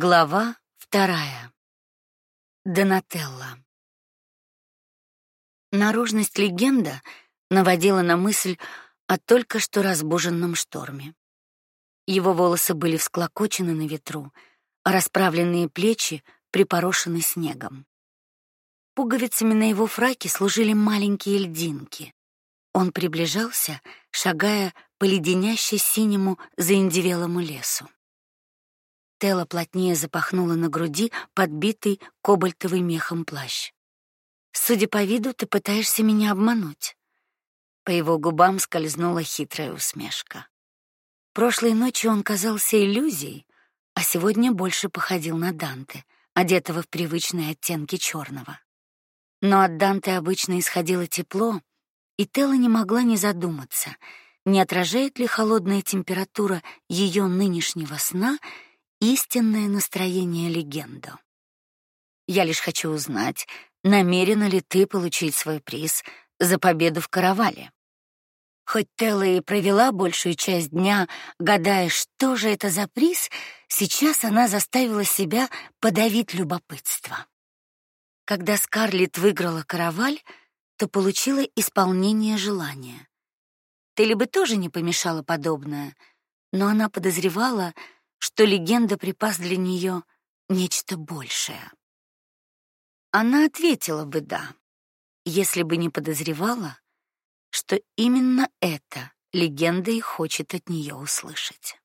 Глава вторая. Донателла. Наружность легенда наводила на мысль о только что разбуженном шторме. Его волосы были всклокочены на ветру, а расправленные плечи припорошены снегом. Пуговицами на его фраке служили маленькие льдинки. Он приближался, шагая по леденяще синему заиндевелому лесу. Тело плотнее запахнуло на груди подбитый кобальтовым мехом плащ. Судя по виду, ты пытаешься меня обмануть. По его губам скользнула хитрая усмешка. Прошлой ночью он казался иллюзией, а сегодня больше походил на Данте, одетого в привычные оттенки черного. Но от Данте обычно исходило тепло, и Телла не могла не задуматься, не отражает ли холодная температура ее нынешнего сна истинное настроение легенду. Я лишь хочу узнать, намерена ли ты получить свой приз за победу в каравале. Хоть Телла и провела большую часть дня, гадая, что же это за приз, сейчас она заставила себя подавить любопытство. Когда Скарлетт выиграла караваль, то получила исполнение желания. Телли бы тоже не помешало подобное, но она подозревала, что легенда припас для нее нечто большее. Она ответила бы да, если бы не подозревала, что именно это легенда и хочет от нее услышать.